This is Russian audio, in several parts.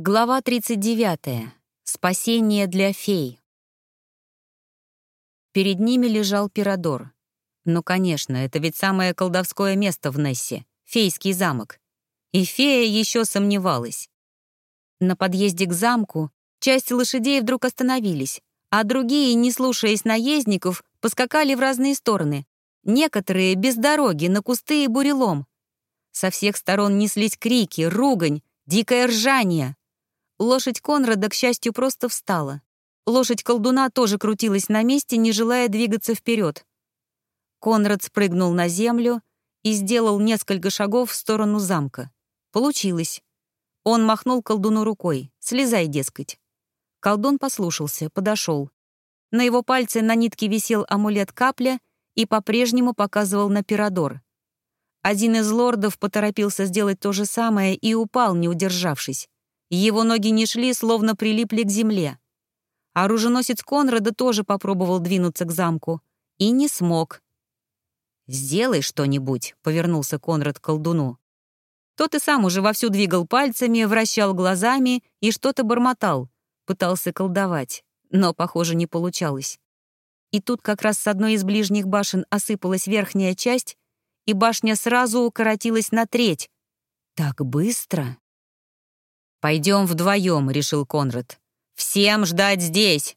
Глава 39. Спасение для фей. Перед ними лежал Пирадор. Ну, конечно, это ведь самое колдовское место в Нессе — фейский замок. И фея еще сомневалась. На подъезде к замку часть лошадей вдруг остановились, а другие, не слушаясь наездников, поскакали в разные стороны. Некоторые без дороги, на кусты и бурелом. Со всех сторон неслись крики, ругань, дикое ржание. Лошадь Конрада, к счастью, просто встала. Лошадь колдуна тоже крутилась на месте, не желая двигаться вперед. Конрад спрыгнул на землю и сделал несколько шагов в сторону замка. Получилось. Он махнул колдуну рукой. «Слезай, дескать». Колдун послушался, подошел. На его пальце на нитке висел амулет капля и по-прежнему показывал на пирадор. Один из лордов поторопился сделать то же самое и упал, не удержавшись. Его ноги не шли, словно прилипли к земле. Оруженосец Конрада тоже попробовал двинуться к замку. И не смог. «Сделай что-нибудь», — повернулся Конрад к колдуну. Тот и сам уже вовсю двигал пальцами, вращал глазами и что-то бормотал. Пытался колдовать, но, похоже, не получалось. И тут как раз с одной из ближних башен осыпалась верхняя часть, и башня сразу укоротилась на треть. Так быстро. «Пойдем вдвоем», — решил Конрад. «Всем ждать здесь!»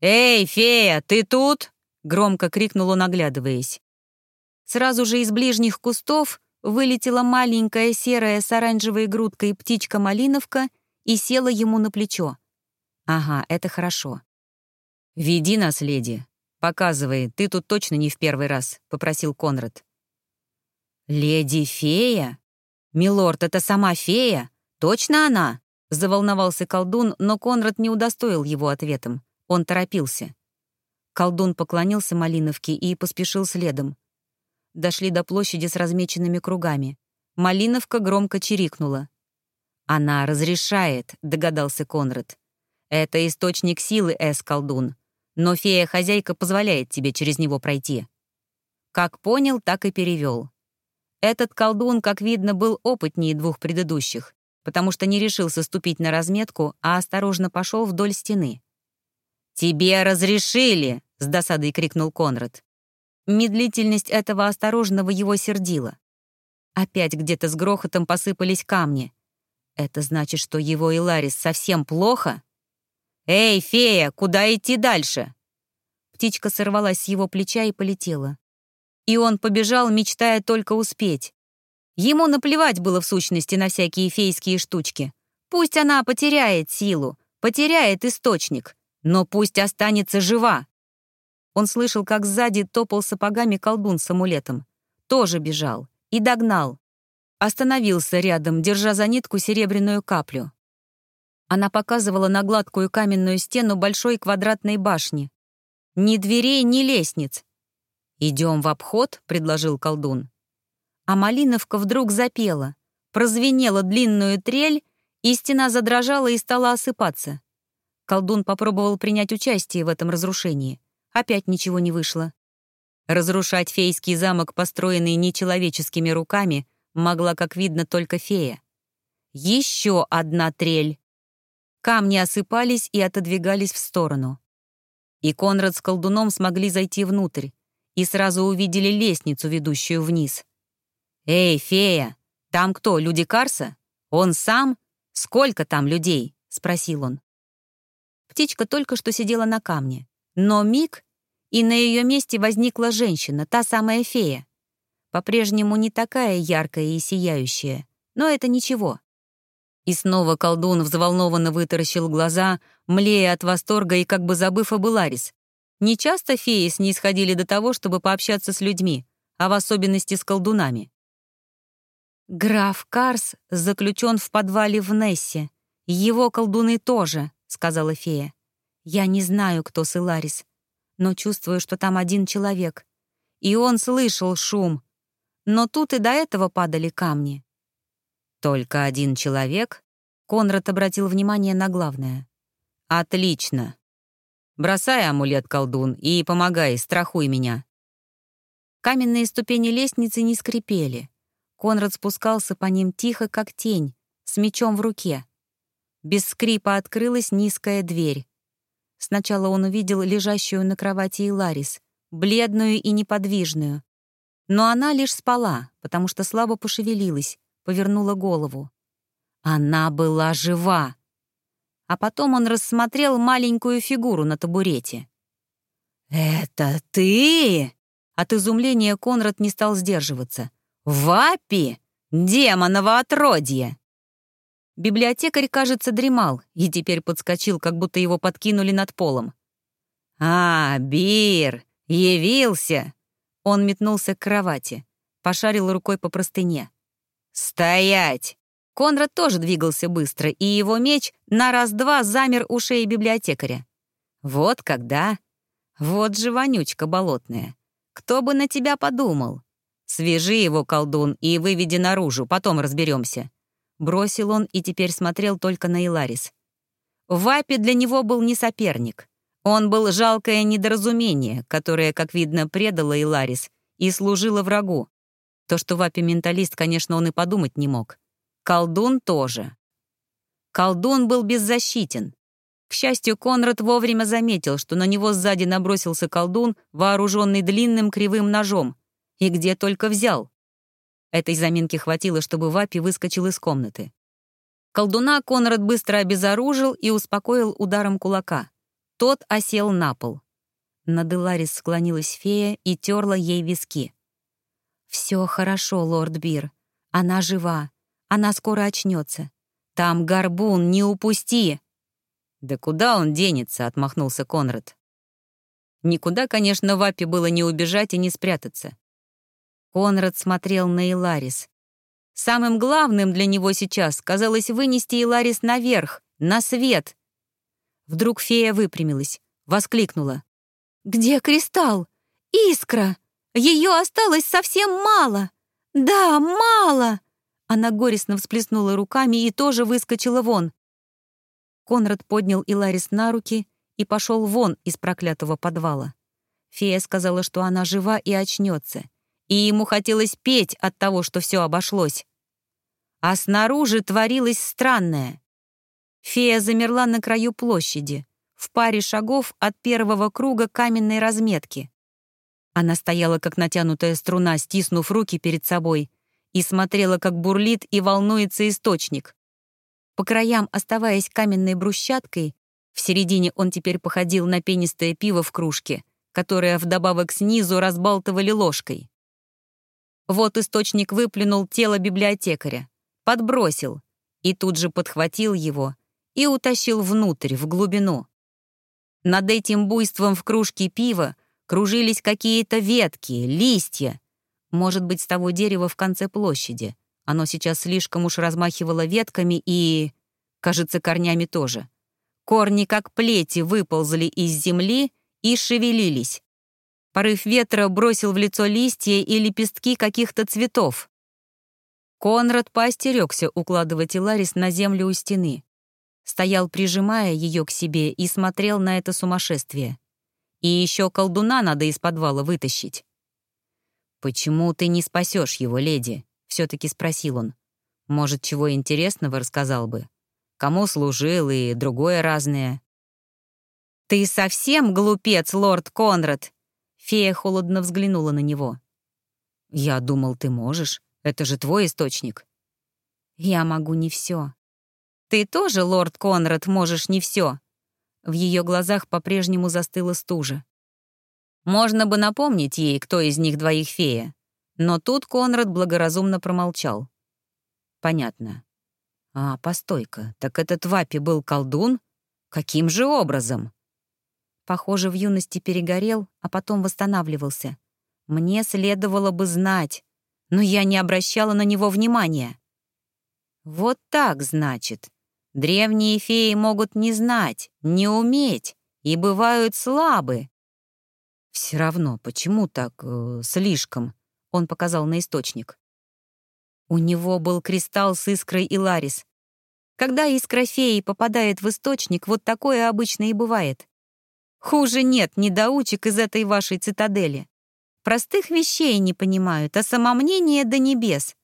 «Эй, фея, ты тут?» — громко крикнул он, оглядываясь. Сразу же из ближних кустов вылетела маленькая серая с оранжевой грудкой птичка-малиновка и села ему на плечо. «Ага, это хорошо». «Веди нас, леди. Показывай, ты тут точно не в первый раз», — попросил Конрад. «Леди-фея? Милорд, это сама фея? «Точно она?» — заволновался колдун, но Конрад не удостоил его ответом. Он торопился. Колдун поклонился Малиновке и поспешил следом. Дошли до площади с размеченными кругами. Малиновка громко чирикнула. «Она разрешает», — догадался Конрад. «Это источник силы, Эс-колдун. Но фея-хозяйка позволяет тебе через него пройти». Как понял, так и перевел. Этот колдун, как видно, был опытнее двух предыдущих потому что не решился ступить на разметку, а осторожно пошел вдоль стены. «Тебе разрешили!» — с досадой крикнул Конрад. Медлительность этого осторожного его сердила. Опять где-то с грохотом посыпались камни. Это значит, что его и Ларис совсем плохо? «Эй, фея, куда идти дальше?» Птичка сорвалась с его плеча и полетела. И он побежал, мечтая только успеть. Ему наплевать было в сущности на всякие фейские штучки. Пусть она потеряет силу, потеряет источник, но пусть останется жива. Он слышал, как сзади топал сапогами колдун с амулетом. Тоже бежал. И догнал. Остановился рядом, держа за нитку серебряную каплю. Она показывала на гладкую каменную стену большой квадратной башни. Ни дверей, ни лестниц. «Идем в обход», — предложил колдун. А Малиновка вдруг запела. Прозвенела длинную трель, и стена задрожала и стала осыпаться. Колдун попробовал принять участие в этом разрушении. Опять ничего не вышло. Разрушать фейский замок, построенный нечеловеческими руками, могла, как видно, только фея. Еще одна трель. Камни осыпались и отодвигались в сторону. И Конрад с колдуном смогли зайти внутрь и сразу увидели лестницу, ведущую вниз. «Эй, фея, там кто, люди Карса? Он сам? Сколько там людей?» — спросил он. Птичка только что сидела на камне, но миг, и на ее месте возникла женщина, та самая фея. По-прежнему не такая яркая и сияющая, но это ничего. И снова колдун взволнованно вытаращил глаза, млея от восторга и как бы забыв об Иларис. Нечасто феи снисходили до того, чтобы пообщаться с людьми, а в особенности с колдунами. «Граф Карс заключен в подвале в Нессе. Его колдуны тоже», — сказала фея. «Я не знаю, кто Силарис, но чувствую, что там один человек. И он слышал шум. Но тут и до этого падали камни». «Только один человек?» — Конрад обратил внимание на главное. «Отлично. Бросай амулет, колдун, и помогай, страхуй меня». Каменные ступени лестницы не скрипели — Конрад спускался по ним тихо, как тень, с мечом в руке. Без скрипа открылась низкая дверь. Сначала он увидел лежащую на кровати Иларис, бледную и неподвижную. Но она лишь спала, потому что слабо пошевелилась, повернула голову. Она была жива. А потом он рассмотрел маленькую фигуру на табурете. «Это ты?» От изумления Конрад не стал сдерживаться. «Вапи! Демоново отродье!» Библиотекарь, кажется, дремал и теперь подскочил, как будто его подкинули над полом. «А, Бир! Явился!» Он метнулся к кровати, пошарил рукой по простыне. «Стоять!» Конрад тоже двигался быстро, и его меч на раз-два замер у шеи библиотекаря. «Вот когда! Вот же вонючка болотная! Кто бы на тебя подумал? Свяжи его, колдун, и выведи наружу, потом разберемся. Бросил он и теперь смотрел только на Иларис. Вапи для него был не соперник. Он был жалкое недоразумение, которое, как видно, предало Иларис и служило врагу. То, что Вапи менталист, конечно, он и подумать не мог. Колдун тоже. Колдун был беззащитен. К счастью, Конрад вовремя заметил, что на него сзади набросился колдун, вооруженный длинным кривым ножом. И где только взял. Этой заминки хватило, чтобы Вапи выскочил из комнаты. Колдуна Конрад быстро обезоружил и успокоил ударом кулака. Тот осел на пол. Над Эларис склонилась фея и терла ей виски. «Все хорошо, лорд Бир. Она жива. Она скоро очнется. Там горбун, не упусти!» «Да куда он денется?» — отмахнулся Конрад. Никуда, конечно, Вапе было не убежать и не спрятаться. Конрад смотрел на Иларис. Самым главным для него сейчас казалось вынести Иларис наверх, на свет. Вдруг фея выпрямилась, воскликнула. «Где кристалл? Искра! Ее осталось совсем мало! Да, мало!» Она горестно всплеснула руками и тоже выскочила вон. Конрад поднял Иларис на руки и пошел вон из проклятого подвала. Фея сказала, что она жива и очнется и ему хотелось петь от того, что все обошлось. А снаружи творилось странное. Фея замерла на краю площади, в паре шагов от первого круга каменной разметки. Она стояла, как натянутая струна, стиснув руки перед собой, и смотрела, как бурлит и волнуется источник. По краям, оставаясь каменной брусчаткой, в середине он теперь походил на пенистое пиво в кружке, которое вдобавок снизу разбалтывали ложкой. Вот источник выплюнул тело библиотекаря, подбросил и тут же подхватил его и утащил внутрь, в глубину. Над этим буйством в кружке пива кружились какие-то ветки, листья. Может быть, с того дерева в конце площади. Оно сейчас слишком уж размахивало ветками и... кажется, корнями тоже. Корни, как плети, выползли из земли и шевелились. Порыв ветра бросил в лицо листья и лепестки каких-то цветов. Конрад поостерегся укладывать Иларис на землю у стены. Стоял, прижимая ее к себе, и смотрел на это сумасшествие. И еще колдуна надо из подвала вытащить. «Почему ты не спасешь его, леди?» — все-таки спросил он. «Может, чего интересного рассказал бы? Кому служил и другое разное?» «Ты совсем глупец, лорд Конрад!» Фея холодно взглянула на него. «Я думал, ты можешь. Это же твой источник». «Я могу не все. Ты тоже, лорд Конрад, можешь не все. В ее глазах по-прежнему застыла стужа. Можно бы напомнить ей, кто из них двоих фея. Но тут Конрад благоразумно промолчал. «Понятно. А, постой-ка, так этот Вапи был колдун? Каким же образом?» Похоже, в юности перегорел, а потом восстанавливался. Мне следовало бы знать, но я не обращала на него внимания. Вот так, значит. Древние феи могут не знать, не уметь и бывают слабы. Все равно, почему так э, слишком? Он показал на источник. У него был кристалл с искрой Иларис. Когда искра феи попадает в источник, вот такое обычно и бывает. Хуже нет недоучек из этой вашей цитадели. Простых вещей не понимают, а самомнение до небес.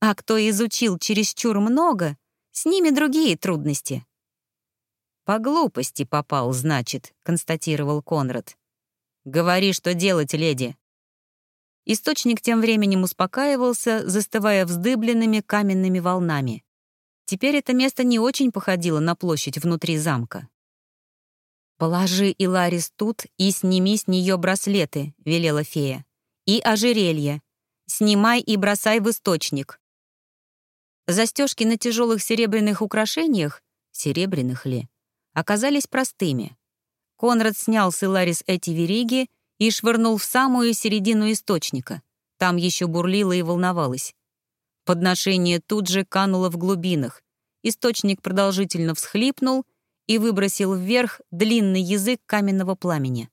А кто изучил чересчур много, с ними другие трудности. «По глупости попал, значит», — констатировал Конрад. «Говори, что делать, леди». Источник тем временем успокаивался, застывая вздыбленными каменными волнами. Теперь это место не очень походило на площадь внутри замка. «Положи Иларис тут и сними с нее браслеты», — велела фея. «И ожерелье. Снимай и бросай в источник». Застежки на тяжелых серебряных украшениях, серебряных ли, оказались простыми. Конрад снял с Иларис эти вериги и швырнул в самую середину источника. Там еще бурлило и волновалось. Подношение тут же кануло в глубинах. Источник продолжительно всхлипнул и выбросил вверх длинный язык каменного пламени.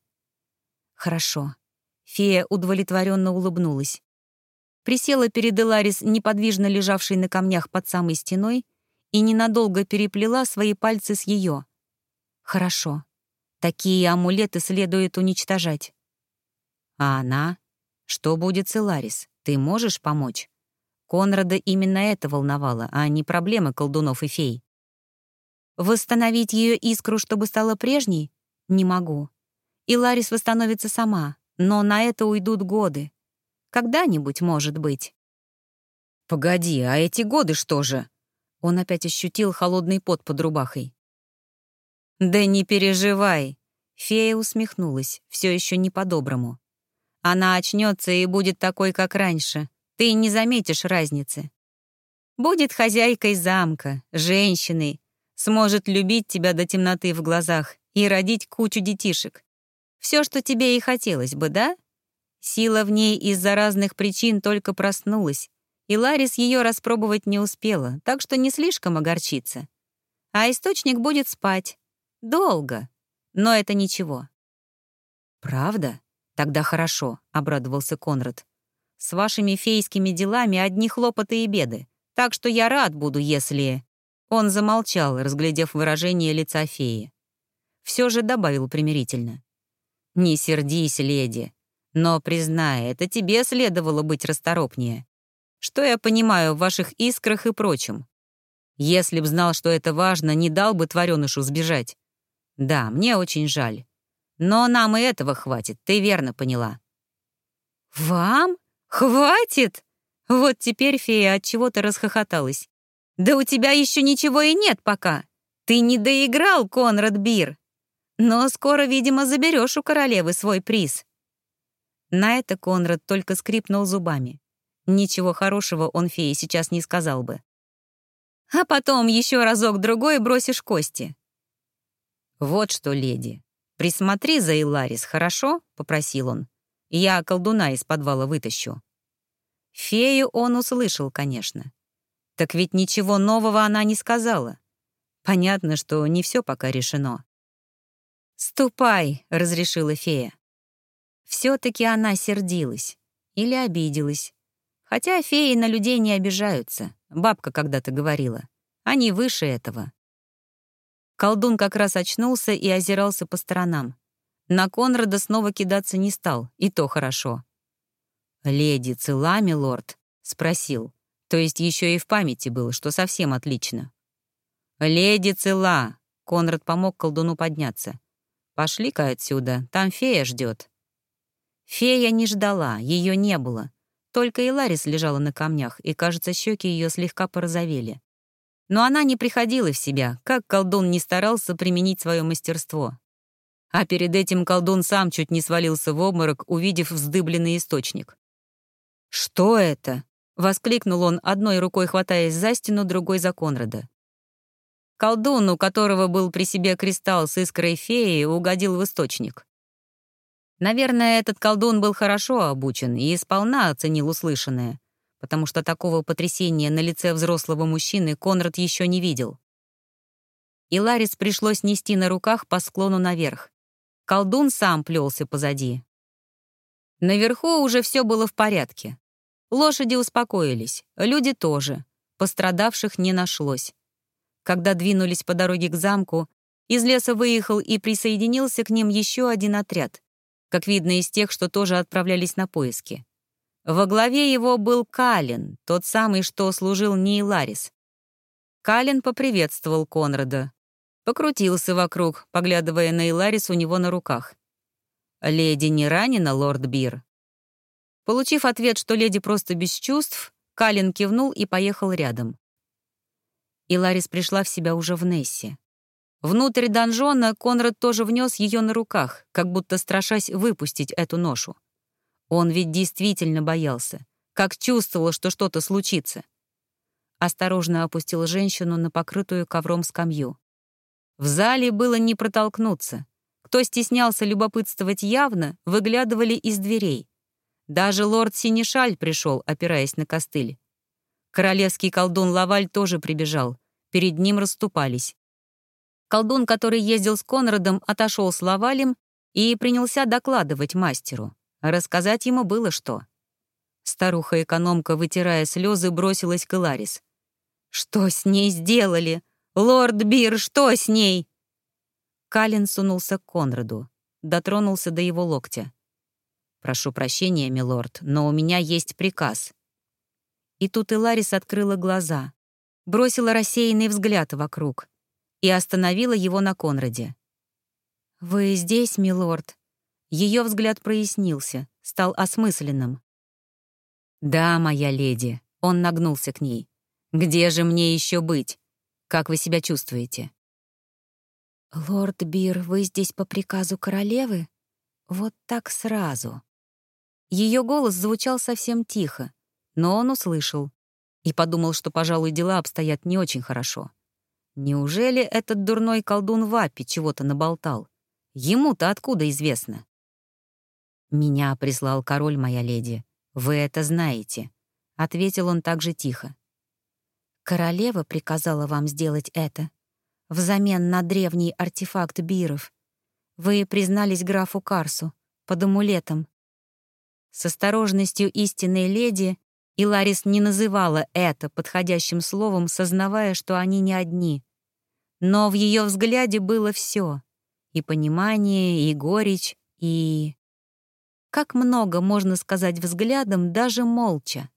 «Хорошо». Фея удовлетворенно улыбнулась. Присела перед Эларис, неподвижно лежавшей на камнях под самой стеной, и ненадолго переплела свои пальцы с ее. «Хорошо. Такие амулеты следует уничтожать». «А она? Что будет с Эларис? Ты можешь помочь?» Конрада именно это волновало, а не проблемы колдунов и фей. Восстановить ее искру, чтобы стала прежней? Не могу. И Ларис восстановится сама, но на это уйдут годы. Когда-нибудь, может быть. «Погоди, а эти годы что же?» Он опять ощутил холодный пот под рубахой. «Да не переживай!» Фея усмехнулась, все еще не по-доброму. «Она очнется и будет такой, как раньше, ты не заметишь разницы. Будет хозяйкой замка, женщиной, сможет любить тебя до темноты в глазах и родить кучу детишек. Все, что тебе и хотелось бы, да? Сила в ней из-за разных причин только проснулась, и Ларис ее распробовать не успела, так что не слишком огорчится. А источник будет спать. Долго. Но это ничего. «Правда? Тогда хорошо», — обрадовался Конрад. С вашими фейскими делами одни хлопоты и беды. Так что я рад буду, если...» Он замолчал, разглядев выражение лица феи. Все же добавил примирительно. «Не сердись, леди. Но, признай, это тебе следовало быть расторопнее. Что я понимаю в ваших искрах и прочем? Если б знал, что это важно, не дал бы тваренышу сбежать. Да, мне очень жаль. Но нам и этого хватит, ты верно поняла». «Вам?» «Хватит!» Вот теперь фея от чего-то расхохоталась. «Да у тебя еще ничего и нет пока. Ты не доиграл, Конрад Бир. Но скоро, видимо, заберешь у королевы свой приз». На это Конрад только скрипнул зубами. Ничего хорошего он фее сейчас не сказал бы. А потом еще разок-другой бросишь кости. «Вот что, леди, присмотри за Иларис, хорошо?» — попросил он. Я колдуна из подвала вытащу». Фею он услышал, конечно. Так ведь ничего нового она не сказала. Понятно, что не все пока решено. «Ступай», — разрешила фея. Все-таки она сердилась или обиделась. Хотя феи на людей не обижаются, бабка когда-то говорила. Они выше этого. Колдун как раз очнулся и озирался по сторонам. На Конрада снова кидаться не стал, и то хорошо. «Леди цела, милорд?» — спросил. То есть еще и в памяти было, что совсем отлично. «Леди цела!» — Конрад помог колдуну подняться. «Пошли-ка отсюда, там фея ждет. Фея не ждала, ее не было. Только и Ларис лежала на камнях, и, кажется, щеки ее слегка порозовели. Но она не приходила в себя, как колдун не старался применить свое мастерство. А перед этим колдун сам чуть не свалился в обморок, увидев вздыбленный источник. «Что это?» — воскликнул он, одной рукой хватаясь за стену, другой за Конрада. Колдун, у которого был при себе кристалл с искрой феи, угодил в источник. Наверное, этот колдун был хорошо обучен и сполна оценил услышанное, потому что такого потрясения на лице взрослого мужчины Конрад еще не видел. И Ларис пришлось нести на руках по склону наверх. Колдун сам плелся позади. Наверху уже все было в порядке. Лошади успокоились, люди тоже. Пострадавших не нашлось. Когда двинулись по дороге к замку, из леса выехал и присоединился к ним еще один отряд, как видно из тех, что тоже отправлялись на поиски. Во главе его был Калин, тот самый, что служил Нейларис. Калин поприветствовал Конрада. Покрутился вокруг, поглядывая на Иларис у него на руках. «Леди не ранена, лорд Бир?» Получив ответ, что леди просто без чувств, Калин кивнул и поехал рядом. Иларис пришла в себя уже в Нессе. Внутрь донжона Конрад тоже внес ее на руках, как будто страшась выпустить эту ношу. Он ведь действительно боялся, как чувствовал, что что-то случится. Осторожно опустил женщину на покрытую ковром скамью. В зале было не протолкнуться. Кто стеснялся любопытствовать явно, выглядывали из дверей. Даже лорд Синишаль пришел, опираясь на костыль. Королевский колдун Лаваль тоже прибежал. Перед ним расступались. Колдун, который ездил с Конрадом, отошел с Лавалем и принялся докладывать мастеру. Рассказать ему было что. Старуха-экономка, вытирая слезы, бросилась к Иларис. «Что с ней сделали? Лорд Бир, что с ней?» Калин сунулся к Конраду, дотронулся до его локтя. «Прошу прощения, милорд, но у меня есть приказ». И тут Иларис открыла глаза, бросила рассеянный взгляд вокруг и остановила его на Конраде. «Вы здесь, милорд?» Ее взгляд прояснился, стал осмысленным. «Да, моя леди», — он нагнулся к ней. «Где же мне еще быть? Как вы себя чувствуете?» «Лорд Бир, вы здесь по приказу королевы? Вот так сразу?» Ее голос звучал совсем тихо, но он услышал и подумал, что, пожалуй, дела обстоят не очень хорошо. Неужели этот дурной колдун Вапи чего-то наболтал? Ему-то откуда известно? «Меня прислал король, моя леди. Вы это знаете», — ответил он также тихо. «Королева приказала вам сделать это. Взамен на древний артефакт биров. Вы признались графу Карсу под амулетом, с осторожностью истинной леди и Ларис не называла это подходящим словом, сознавая, что они не одни. Но в ее взгляде было все — и понимание, и горечь, и... Как много можно сказать взглядом, даже молча.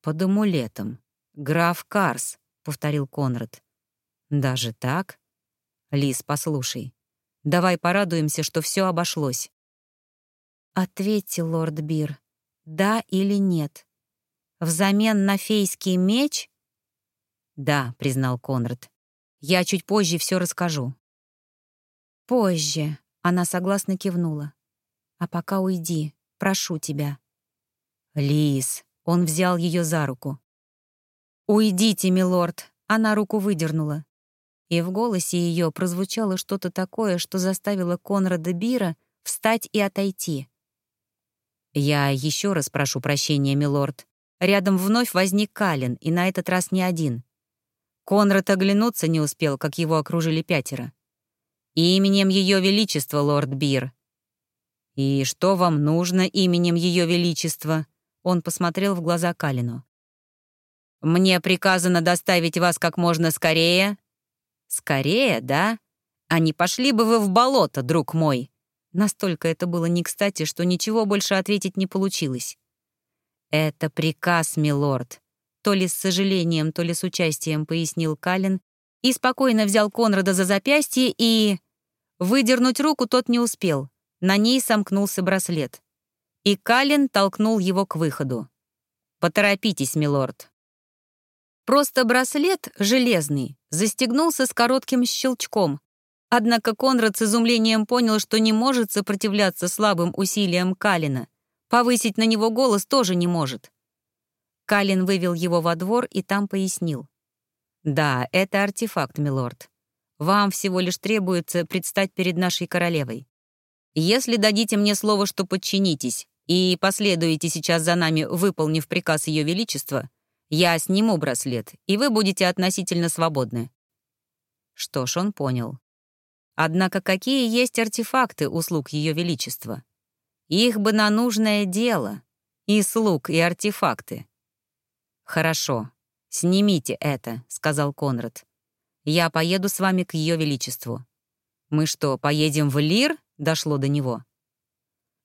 «Под амулетом. Граф Карс», — повторил Конрад. «Даже так? Лис, послушай. Давай порадуемся, что все обошлось. Ответьте, лорд Бир, да или нет. Взамен на фейский меч? Да, признал Конрад. Я чуть позже все расскажу. Позже, она согласно кивнула. А пока уйди, прошу тебя. Лис, он взял ее за руку. «Уйдите, милорд!» Она руку выдернула. И в голосе ее прозвучало что-то такое, что заставило Конрада Бира встать и отойти. «Я еще раз прошу прощения, милорд». Рядом вновь возник Калин, и на этот раз не один. Конрад оглянуться не успел, как его окружили пятеро. «Именем Ее Величества, лорд Бир». «И что вам нужно именем Ее Величества?» Он посмотрел в глаза Калину. «Мне приказано доставить вас как можно скорее». «Скорее, да? А не пошли бы вы в болото, друг мой?» Настолько это было не кстати, что ничего больше ответить не получилось. «Это приказ, милорд», — то ли с сожалением, то ли с участием пояснил Калин и спокойно взял Конрада за запястье и... Выдернуть руку тот не успел. На ней сомкнулся браслет. И Калин толкнул его к выходу. «Поторопитесь, милорд». Просто браслет, железный, застегнулся с коротким щелчком, Однако Конрад с изумлением понял, что не может сопротивляться слабым усилиям Калина. Повысить на него голос тоже не может. Калин вывел его во двор и там пояснил. «Да, это артефакт, милорд. Вам всего лишь требуется предстать перед нашей королевой. Если дадите мне слово, что подчинитесь, и последуете сейчас за нами, выполнив приказ Ее Величества, я сниму браслет, и вы будете относительно свободны». Что ж, он понял. Однако какие есть артефакты услуг Ее Величества? Их бы на нужное дело. И слуг, и артефакты. «Хорошо, снимите это», — сказал Конрад. «Я поеду с вами к Ее Величеству». «Мы что, поедем в Лир?» — дошло до него.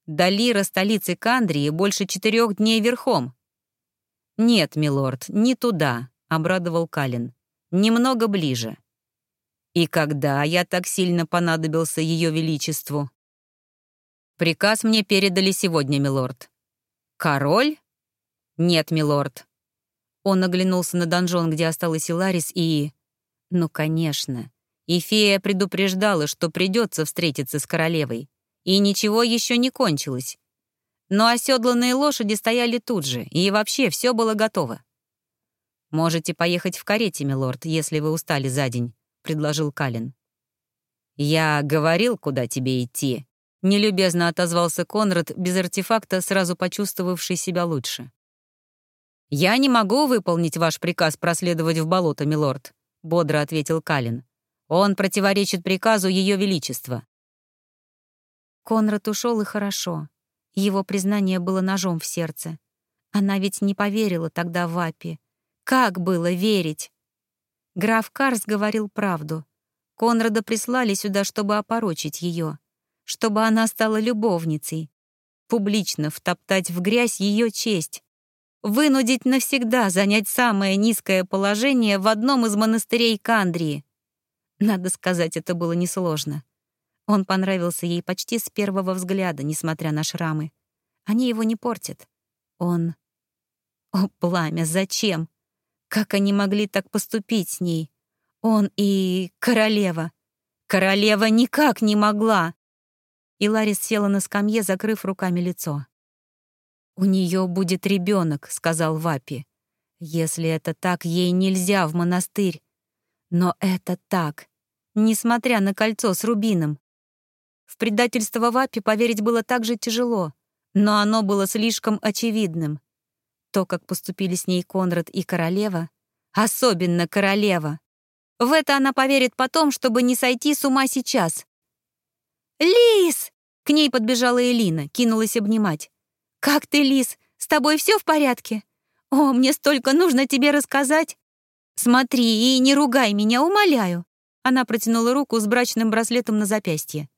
«До Лира, столицы Кандрии, больше четырех дней верхом». «Нет, милорд, не туда», — обрадовал Калин. «Немного ближе». И когда я так сильно понадобился Ее Величеству? Приказ мне передали сегодня, милорд. Король? Нет, милорд. Он оглянулся на донжон, где осталась Иларис, и... Ну, конечно. И фея предупреждала, что придется встретиться с королевой. И ничего еще не кончилось. Но оседланные лошади стояли тут же, и вообще все было готово. «Можете поехать в карете, милорд, если вы устали за день», — предложил Калин. «Я говорил, куда тебе идти», — нелюбезно отозвался Конрад, без артефакта, сразу почувствовавший себя лучше. «Я не могу выполнить ваш приказ проследовать в болото, милорд», — бодро ответил Калин. «Он противоречит приказу Ее Величества». Конрад ушел и хорошо. Его признание было ножом в сердце. Она ведь не поверила тогда в Апи. Как было верить? Граф Карс говорил правду. Конрада прислали сюда, чтобы опорочить ее, чтобы она стала любовницей, публично втоптать в грязь ее честь, вынудить навсегда занять самое низкое положение в одном из монастырей Кандрии. Надо сказать, это было несложно. Он понравился ей почти с первого взгляда, несмотря на шрамы. Они его не портят. Он... О, пламя, зачем? Как они могли так поступить с ней? Он и королева. Королева никак не могла. И Ларис села на скамье, закрыв руками лицо. «У нее будет ребенок», — сказал Вапи. «Если это так, ей нельзя в монастырь. Но это так, несмотря на кольцо с рубином. В предательство Вапи поверить было так же тяжело, но оно было слишком очевидным. То, как поступили с ней Конрад и королева, особенно королева. В это она поверит потом, чтобы не сойти с ума сейчас. «Лис!» — к ней подбежала Элина, кинулась обнимать. «Как ты, Лис? С тобой все в порядке? О, мне столько нужно тебе рассказать!» «Смотри и не ругай меня, умоляю!» Она протянула руку с брачным браслетом на запястье.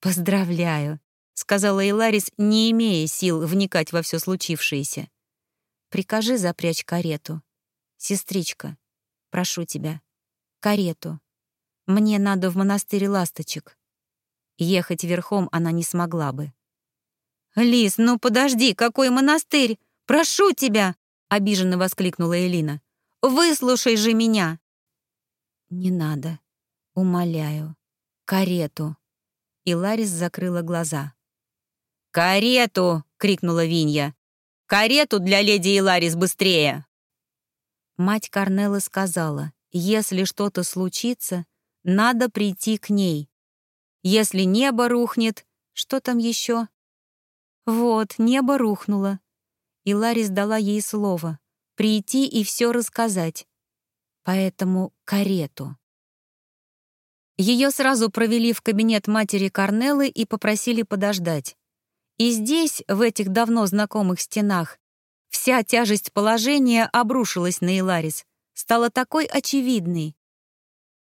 «Поздравляю», — сказала Иларис, не имея сил вникать во все случившееся. «Прикажи запрячь карету. Сестричка, прошу тебя, карету. Мне надо в монастырь ласточек». Ехать верхом она не смогла бы. «Лис, ну подожди, какой монастырь? Прошу тебя!» — обиженно воскликнула Элина. «Выслушай же меня!» «Не надо. Умоляю. Карету». И Ларис закрыла глаза. «Карету!» — крикнула Винья. «Карету для леди Иларис быстрее!» Мать Корнелла сказала, если что-то случится, надо прийти к ней. Если небо рухнет, что там еще? Вот, небо рухнуло. И Ларис дала ей слово — прийти и все рассказать. Поэтому карету. Ее сразу провели в кабинет матери Корнеллы и попросили подождать. И здесь, в этих давно знакомых стенах, вся тяжесть положения обрушилась на Иларис, стала такой очевидной.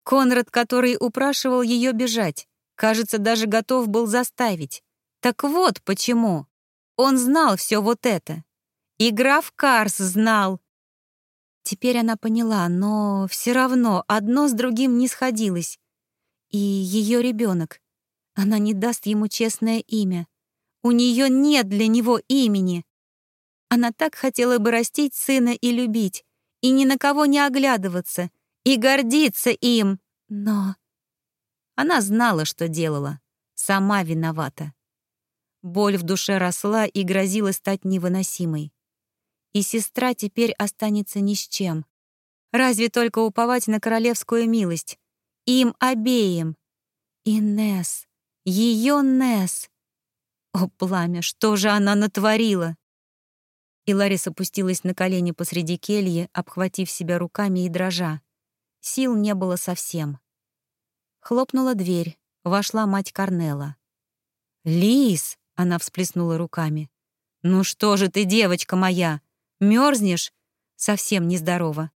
Конрад, который упрашивал ее бежать, кажется, даже готов был заставить. Так вот почему. Он знал все вот это. И граф Карс знал. Теперь она поняла, но все равно одно с другим не сходилось. И ее ребенок. Она не даст ему честное имя. У нее нет для него имени. Она так хотела бы растить сына и любить, и ни на кого не оглядываться, и гордиться им. Но она знала, что делала. Сама виновата. Боль в душе росла и грозила стать невыносимой. И сестра теперь останется ни с чем. Разве только уповать на королевскую милость. Им обеим. И Несс. Ее Несс. О, пламя, что же она натворила? И Ларис опустилась на колени посреди кельи, обхватив себя руками и дрожа. Сил не было совсем. Хлопнула дверь. Вошла мать Корнела. «Лис!» Она всплеснула руками. «Ну что же ты, девочка моя? Мерзнешь? Совсем нездорово».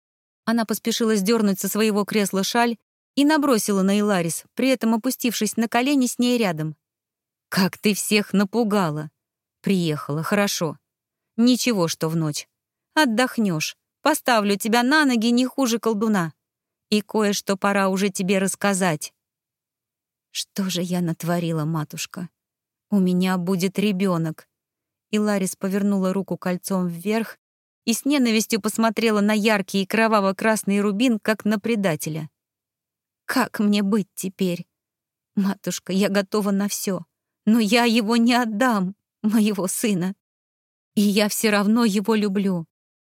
Она поспешила сдернуть со своего кресла шаль и набросила на Иларис, при этом опустившись на колени с ней рядом. «Как ты всех напугала!» «Приехала, хорошо. Ничего, что в ночь. Отдохнешь. Поставлю тебя на ноги не хуже колдуна. И кое-что пора уже тебе рассказать. Что же я натворила, матушка? У меня будет ребенок. И Ларис повернула руку кольцом вверх и с ненавистью посмотрела на яркий и кроваво-красный рубин, как на предателя. Как мне быть теперь? Матушка, я готова на все, но я его не отдам, моего сына. И я все равно его люблю.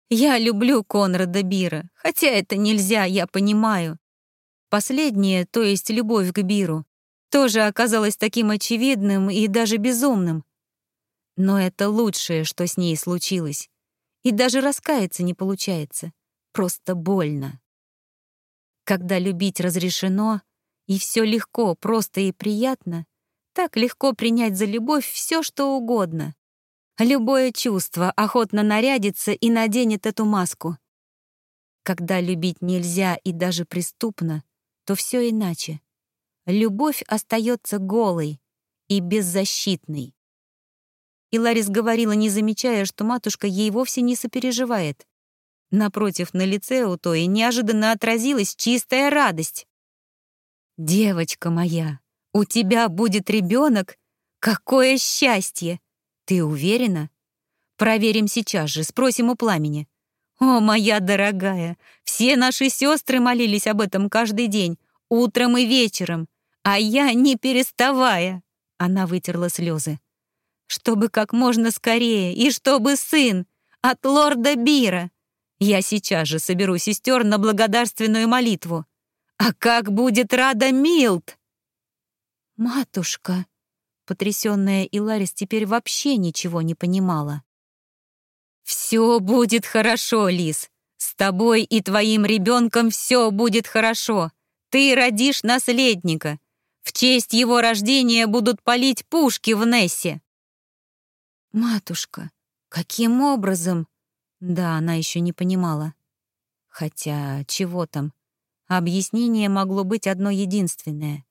Я люблю Конрада Бира, хотя это нельзя, я понимаю. Последнее, то есть любовь к Биру, тоже оказалось таким очевидным и даже безумным. Но это лучшее, что с ней случилось. И даже раскаяться не получается. Просто больно. Когда любить разрешено, и все легко, просто и приятно, так легко принять за любовь все, что угодно. Любое чувство охотно нарядится и наденет эту маску. Когда любить нельзя и даже преступно, то все иначе. Любовь остается голой и беззащитной. И Ларис говорила, не замечая, что матушка ей вовсе не сопереживает. Напротив, на лице у той неожиданно отразилась чистая радость. «Девочка моя, у тебя будет ребенок? Какое счастье! Ты уверена? Проверим сейчас же, спросим у пламени. О, моя дорогая, все наши сестры молились об этом каждый день, утром и вечером, а я не переставая. Она вытерла слезы. Чтобы как можно скорее, и чтобы сын от лорда Бира. Я сейчас же соберу сестер на благодарственную молитву. А как будет рада Милт? Матушка, потрясённая Иларис теперь вообще ничего не понимала. Все будет хорошо, Лис. С тобой и твоим ребенком все будет хорошо. Ты родишь наследника. В честь его рождения будут палить пушки в Нессе. Матушка, каким образом? Да, она еще не понимала. Хотя, чего там? Объяснение могло быть одно единственное.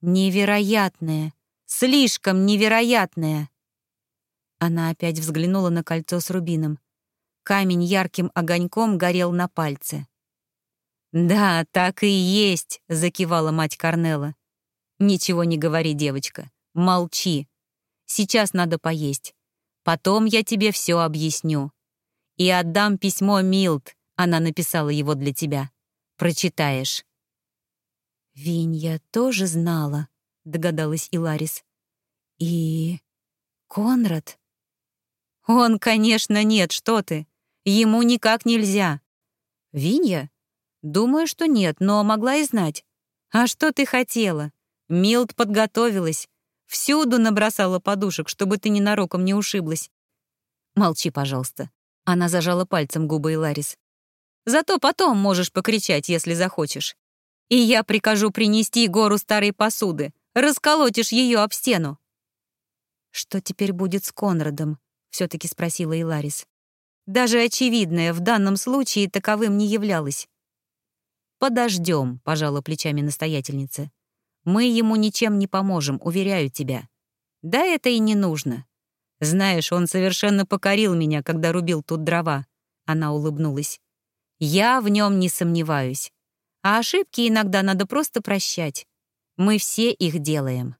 Невероятное. Слишком невероятное. Она опять взглянула на кольцо с рубином. Камень ярким огоньком горел на пальце. «Да, так и есть», — закивала мать Корнела. «Ничего не говори, девочка. Молчи. Сейчас надо поесть. Потом я тебе все объясню. И отдам письмо Милт, она написала его для тебя. Прочитаешь». «Винья тоже знала», — догадалась Иларис. «И... Конрад?» «Он, конечно, нет, что ты. Ему никак нельзя». «Винья?» «Думаю, что нет, но могла и знать. А что ты хотела?» Милт подготовилась. Всюду набросала подушек, чтобы ты ненароком не ушиблась. Молчи, пожалуйста. Она зажала пальцем губы Иларис. Зато потом можешь покричать, если захочешь. И я прикажу принести гору старой посуды. Расколотишь ее об стену. Что теперь будет с Конрадом? все-таки спросила Иларис. Даже очевидное в данном случае таковым не являлось. Подождем, пожала плечами настоятельница. Мы ему ничем не поможем, уверяю тебя. Да это и не нужно. Знаешь, он совершенно покорил меня, когда рубил тут дрова. Она улыбнулась. Я в нем не сомневаюсь. А ошибки иногда надо просто прощать. Мы все их делаем.